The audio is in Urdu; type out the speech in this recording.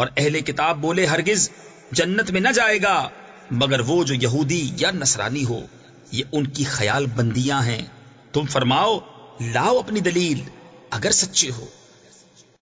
اور اہل کتاب بولے، ہرگز جنت میں نہ جائے گا، مگر وہ جو یہودی یا نصرانی ہو، یہ ان کی خیال بندیاں ہیں۔ تم فرماؤ، لاؤ اپنی دلیل، اگر سچے ہو۔